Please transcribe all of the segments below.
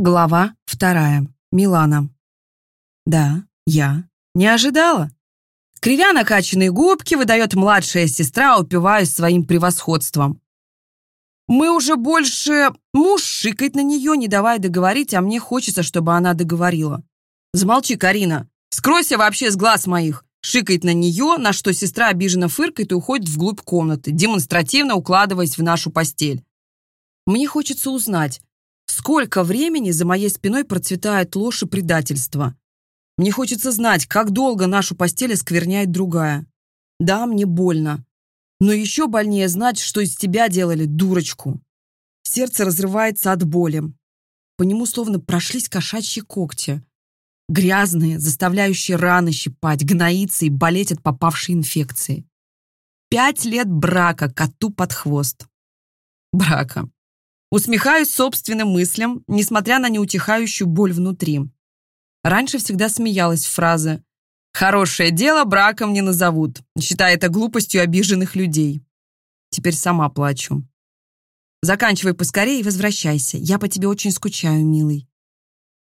Глава вторая. Милана. Да, я. Не ожидала. Кривя накачанные губки, выдает младшая сестра, упиваясь своим превосходством. Мы уже больше... Муж шикает на нее, не давая договорить, а мне хочется, чтобы она договорила. Замолчи, Карина. Скройся вообще с глаз моих. Шикает на нее, на что сестра обиженно фыркает и уходит вглубь комнаты, демонстративно укладываясь в нашу постель. Мне хочется узнать, сколько времени за моей спиной процветает ложь и предательство. Мне хочется знать, как долго нашу постель оскверняет другая. Да, мне больно. Но еще больнее знать, что из тебя делали дурочку. Сердце разрывается от боли. По нему словно прошлись кошачьи когти. Грязные, заставляющие раны щипать, гноиться и болеть от попавшей инфекции. Пять лет брака коту под хвост. Брака. Усмехаюсь собственным мыслям, несмотря на неутихающую боль внутри. Раньше всегда смеялась в фразы «Хорошее дело браком не назовут», считая это глупостью обиженных людей. Теперь сама плачу. Заканчивай поскорее и возвращайся. Я по тебе очень скучаю, милый.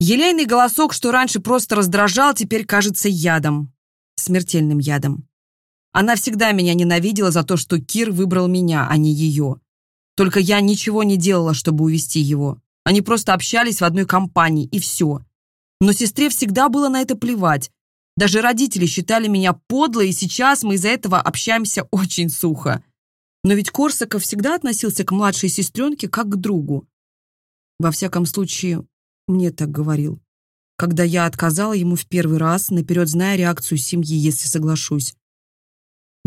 Елейный голосок, что раньше просто раздражал, теперь кажется ядом. Смертельным ядом. Она всегда меня ненавидела за то, что Кир выбрал меня, а не ее. Только я ничего не делала, чтобы увести его. Они просто общались в одной компании, и все. Но сестре всегда было на это плевать. Даже родители считали меня подлой, и сейчас мы из-за этого общаемся очень сухо. Но ведь Корсаков всегда относился к младшей сестренке как к другу. Во всяком случае, мне так говорил. Когда я отказала ему в первый раз, наперед зная реакцию семьи, если соглашусь.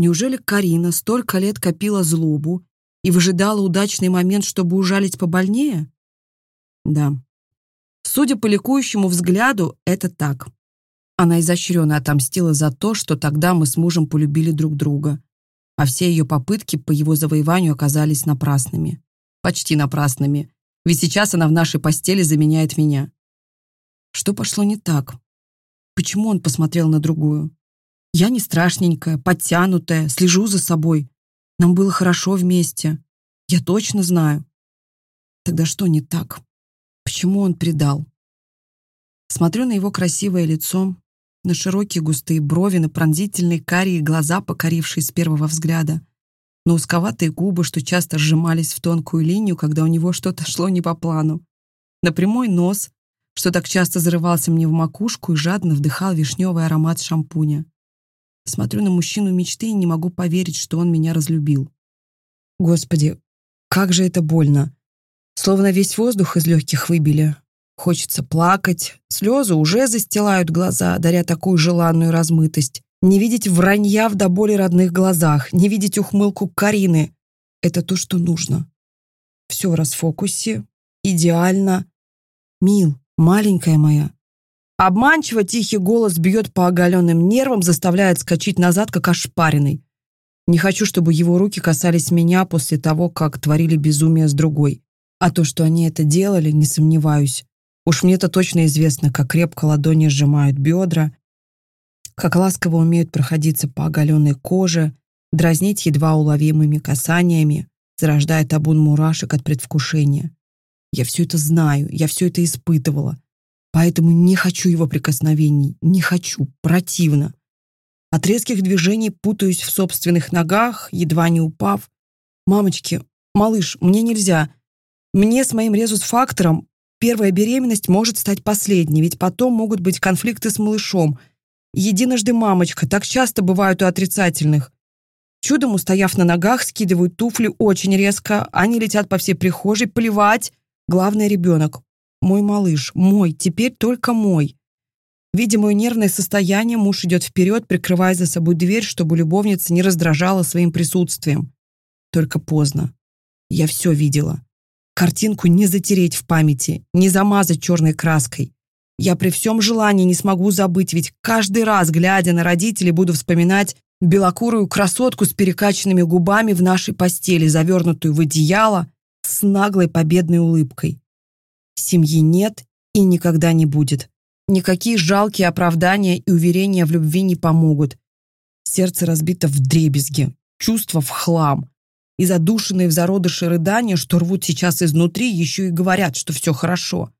Неужели Карина столько лет копила злобу и выжидала удачный момент, чтобы ужалить побольнее? Да. Судя по ликующему взгляду, это так. Она изощренно отомстила за то, что тогда мы с мужем полюбили друг друга, а все ее попытки по его завоеванию оказались напрасными. Почти напрасными. Ведь сейчас она в нашей постели заменяет меня. Что пошло не так? Почему он посмотрел на другую? Я не страшненькая, подтянутая, слежу за собой. Нам было хорошо вместе. Я точно знаю. Тогда что не так? Почему он предал? Смотрю на его красивое лицо, на широкие густые брови, на пронзительные карие глаза, покорившие с первого взгляда на узковатые губы, что часто сжимались в тонкую линию, когда у него что-то шло не по плану, на прямой нос, что так часто зарывался мне в макушку и жадно вдыхал вишневый аромат шампуня. Смотрю на мужчину мечты и не могу поверить, что он меня разлюбил. Господи, как же это больно. Словно весь воздух из легких выбили. Хочется плакать, слезы уже застилают глаза, даря такую желанную размытость. Не видеть вранья в до боли родных глазах, не видеть ухмылку Карины. Это то, что нужно. Все в расфокусе, идеально. Мил, маленькая моя. Обманчиво тихий голос бьет по оголенным нервам, заставляет скачать назад, как ошпаренный. Не хочу, чтобы его руки касались меня после того, как творили безумие с другой. А то, что они это делали, не сомневаюсь. Уж мне-то точно известно, как крепко ладони сжимают бедра, как ласково умеют проходиться по оголенной коже, дразнить едва уловимыми касаниями, зарождая табун мурашек от предвкушения. Я все это знаю, я все это испытывала. Поэтому не хочу его прикосновений, не хочу, противно. От резких движений путаюсь в собственных ногах, едва не упав. «Мамочки, малыш, мне нельзя. Мне с моим резус-фактором первая беременность может стать последней, ведь потом могут быть конфликты с малышом – Единожды мамочка, так часто бывают у отрицательных. Чудом устояв на ногах, скидывают туфли очень резко, они летят по всей прихожей, плевать. Главное, ребенок. Мой малыш, мой, теперь только мой. Видя мое нервное состояние, муж идет вперед, прикрывая за собой дверь, чтобы любовница не раздражала своим присутствием. Только поздно. Я все видела. Картинку не затереть в памяти, не замазать черной краской. Я при всем желании не смогу забыть, ведь каждый раз, глядя на родителей, буду вспоминать белокурую красотку с перекачанными губами в нашей постели, завернутую в одеяло, с наглой победной улыбкой. Семьи нет и никогда не будет. Никакие жалкие оправдания и уверения в любви не помогут. Сердце разбито в дребезги, чувства в хлам. И задушенные в зародыше рыдания, что рвут сейчас изнутри, еще и говорят, что все хорошо.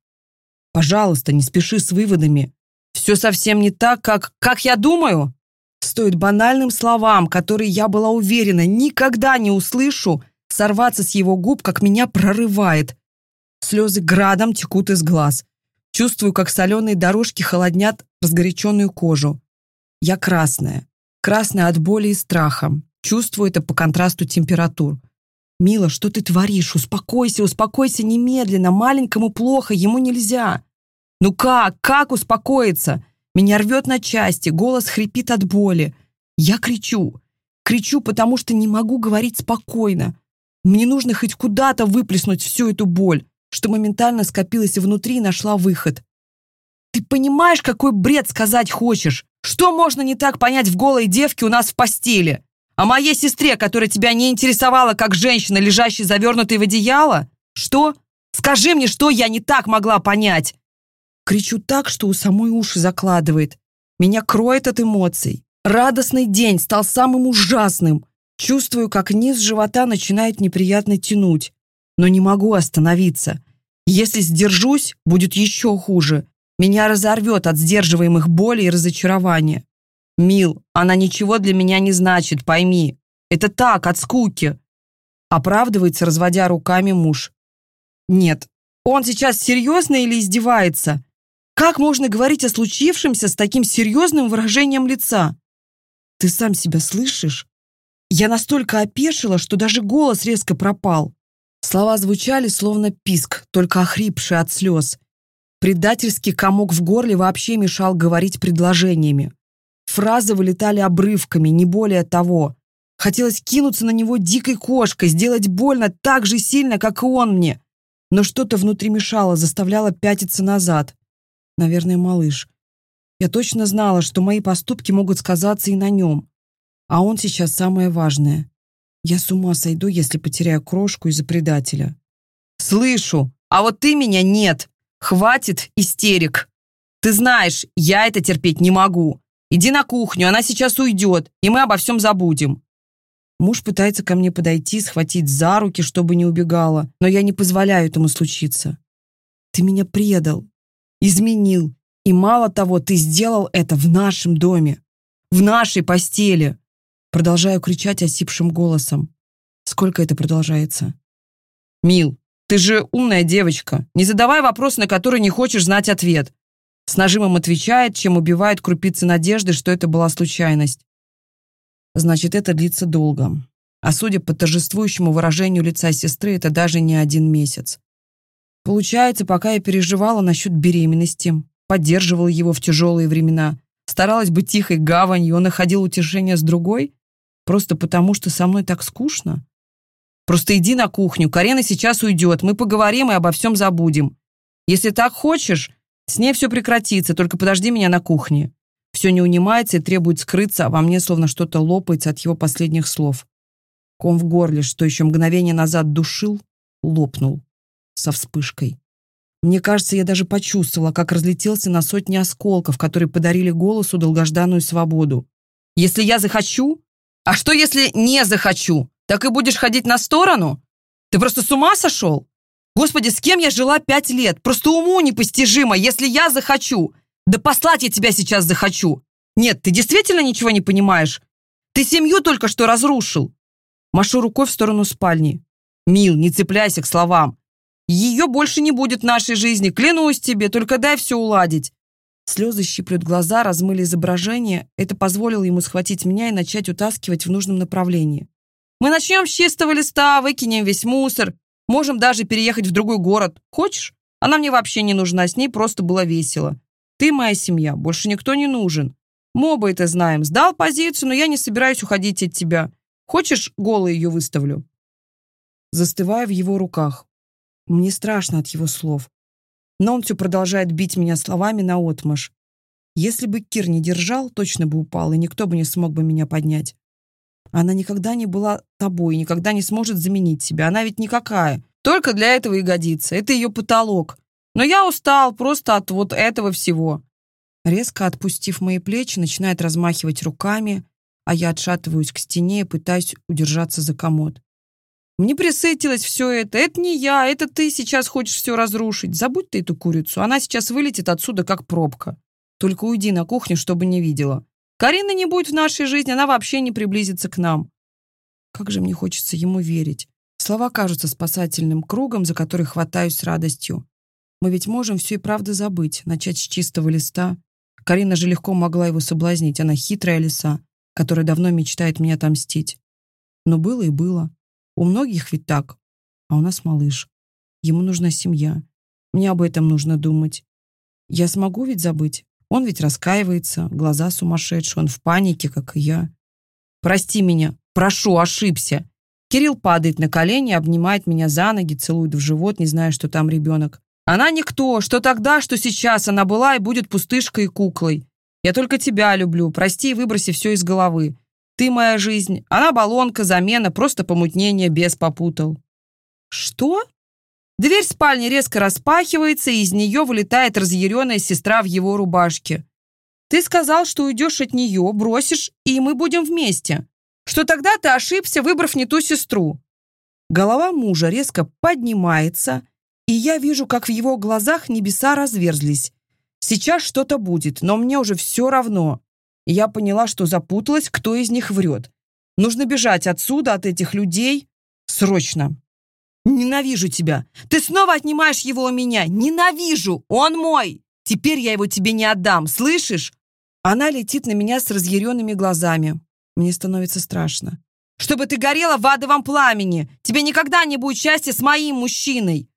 Пожалуйста, не спеши с выводами. Все совсем не так, как... как я думаю. Стоит банальным словам, которые я была уверена, никогда не услышу, сорваться с его губ, как меня прорывает. Слезы градом текут из глаз. Чувствую, как соленые дорожки холоднят разгоряченную кожу. Я красная. Красная от боли и страха. Чувствую это по контрасту температур. «Мила, что ты творишь? Успокойся, успокойся немедленно. Маленькому плохо, ему нельзя». «Ну как? Как успокоиться?» Меня рвет на части, голос хрипит от боли. Я кричу. Кричу, потому что не могу говорить спокойно. Мне нужно хоть куда-то выплеснуть всю эту боль, что моментально скопилась внутри и нашла выход. Ты понимаешь, какой бред сказать хочешь? Что можно не так понять в голой девке у нас в постели? О моей сестре, которая тебя не интересовала как женщина, лежащая завернутой в одеяло? Что? Скажи мне, что я не так могла понять?» Кричу так, что у самой уши закладывает. Меня кроет от эмоций. Радостный день стал самым ужасным. Чувствую, как низ живота начинает неприятно тянуть. Но не могу остановиться. Если сдержусь, будет еще хуже. Меня разорвет от сдерживаемых боли и разочарования. «Мил, она ничего для меня не значит, пойми. Это так, от скуки». Оправдывается, разводя руками муж. «Нет, он сейчас серьезно или издевается? Как можно говорить о случившемся с таким серьезным выражением лица? Ты сам себя слышишь? Я настолько опешила, что даже голос резко пропал. Слова звучали, словно писк, только охрипший от слез. Предательский комок в горле вообще мешал говорить предложениями. Фразы вылетали обрывками, не более того. Хотелось кинуться на него дикой кошкой, сделать больно так же сильно, как и он мне. Но что-то внутри мешало, заставляло пятиться назад. Наверное, малыш. Я точно знала, что мои поступки могут сказаться и на нем. А он сейчас самое важное. Я с ума сойду, если потеряю крошку из-за предателя. «Слышу, а вот ты меня нет. Хватит истерик. Ты знаешь, я это терпеть не могу. Иди на кухню, она сейчас уйдет, и мы обо всем забудем». Муж пытается ко мне подойти, схватить за руки, чтобы не убегала, но я не позволяю этому случиться. «Ты меня предал, изменил, и мало того, ты сделал это в нашем доме, в нашей постели!» Продолжаю кричать осипшим голосом. Сколько это продолжается? «Мил, ты же умная девочка. Не задавай вопрос, на который не хочешь знать ответ. С нажимом отвечает, чем убивает крупицы надежды, что это была случайность. Значит, это длится долго. А судя по торжествующему выражению лица сестры, это даже не один месяц. Получается, пока я переживала насчет беременности, поддерживала его в тяжелые времена, старалась быть тихой гаванью, он находил утешение с другой, просто потому что со мной так скучно. Просто иди на кухню, Карена сейчас уйдет, мы поговорим и обо всем забудем. Если так хочешь, с ней все прекратится, только подожди меня на кухне. Все не унимается и требует скрыться, а во мне словно что-то лопается от его последних слов. Ком в горле, что еще мгновение назад душил, лопнул со вспышкой. Мне кажется, я даже почувствовала, как разлетелся на сотни осколков, которые подарили голосу долгожданную свободу. Если я захочу? А что, если не захочу? Так и будешь ходить на сторону? Ты просто с ума сошел? Господи, с кем я жила пять лет? Просто уму непостижимо, если я захочу. Да послать я тебя сейчас захочу. Нет, ты действительно ничего не понимаешь? Ты семью только что разрушил. Машу рукой в сторону спальни. Мил, не цепляйся к словам. Ее больше не будет в нашей жизни, клянусь тебе, только дай все уладить. Слезы щиплют глаза, размыли изображение. Это позволило ему схватить меня и начать утаскивать в нужном направлении. Мы начнем с чистого листа, выкинем весь мусор, Можем даже переехать в другой город. Хочешь? Она мне вообще не нужна, с ней просто было весело. Ты моя семья, больше никто не нужен. Мы оба это знаем. Сдал позицию, но я не собираюсь уходить от тебя. Хочешь, голой ее выставлю?» Застывая в его руках. Мне страшно от его слов. Но он все продолжает бить меня словами на отмаш. Если бы Кир не держал, точно бы упал, и никто бы не смог бы меня поднять. Она никогда не была тобой, никогда не сможет заменить себя. Она ведь никакая. Только для этого и годится. Это ее потолок. Но я устал просто от вот этого всего. Резко отпустив мои плечи, начинает размахивать руками, а я отшатываюсь к стене и пытаюсь удержаться за комод. Мне присытилось все это. Это не я, это ты сейчас хочешь все разрушить. Забудь ты эту курицу. Она сейчас вылетит отсюда, как пробка. Только уйди на кухню, чтобы не видела. Карина не будет в нашей жизни, она вообще не приблизится к нам. Как же мне хочется ему верить. Слова кажутся спасательным кругом, за который хватаюсь с радостью. Мы ведь можем все и правда забыть, начать с чистого листа. Карина же легко могла его соблазнить. Она хитрая лиса, которая давно мечтает мне отомстить. Но было и было. У многих ведь так. А у нас малыш. Ему нужна семья. Мне об этом нужно думать. Я смогу ведь забыть? Он ведь раскаивается, глаза сумасшедшие, он в панике, как и я. Прости меня, прошу, ошибся. Кирилл падает на колени, обнимает меня за ноги, целует в живот, не зная, что там ребенок. Она никто, что тогда, что сейчас она была и будет пустышкой и куклой. Я только тебя люблю, прости и выброси все из головы. Ты моя жизнь, она баллонка, замена, просто помутнение, без попутал. Что? Дверь спальни резко распахивается, и из нее вылетает разъяренная сестра в его рубашке. Ты сказал, что уйдешь от нее, бросишь, и мы будем вместе. Что тогда ты ошибся, выбрав не ту сестру. Голова мужа резко поднимается, и я вижу, как в его глазах небеса разверзлись. Сейчас что-то будет, но мне уже все равно. Я поняла, что запуталась, кто из них врет. Нужно бежать отсюда, от этих людей. Срочно. Ненавижу тебя. Ты снова отнимаешь его у меня. Ненавижу. Он мой. Теперь я его тебе не отдам. Слышишь? Она летит на меня с разъяренными глазами. Мне становится страшно. Чтобы ты горела в адовом пламени. Тебе никогда не будет счастья с моим мужчиной.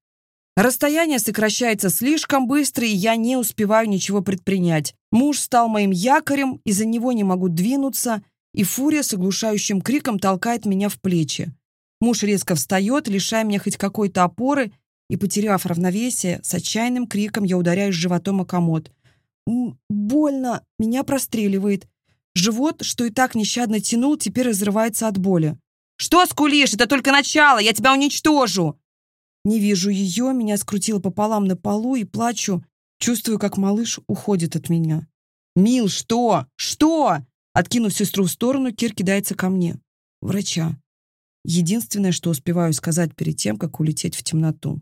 Расстояние сокращается слишком быстро, и я не успеваю ничего предпринять. Муж стал моим якорем, из-за него не могу двинуться, и фурия с оглушающим криком толкает меня в плечи. Муж резко встает, лишая меня хоть какой-то опоры, и, потеряв равновесие, с отчаянным криком я ударяюсь животом о комод. Больно, меня простреливает. Живот, что и так нещадно тянул, теперь разрывается от боли. «Что скулишь? Это только начало! Я тебя уничтожу!» Не вижу ее, меня скрутило пополам на полу и плачу. Чувствую, как малыш уходит от меня. «Мил, что? Что?» Откинув сестру в сторону, Кир кидается ко мне. Врача. Единственное, что успеваю сказать перед тем, как улететь в темноту.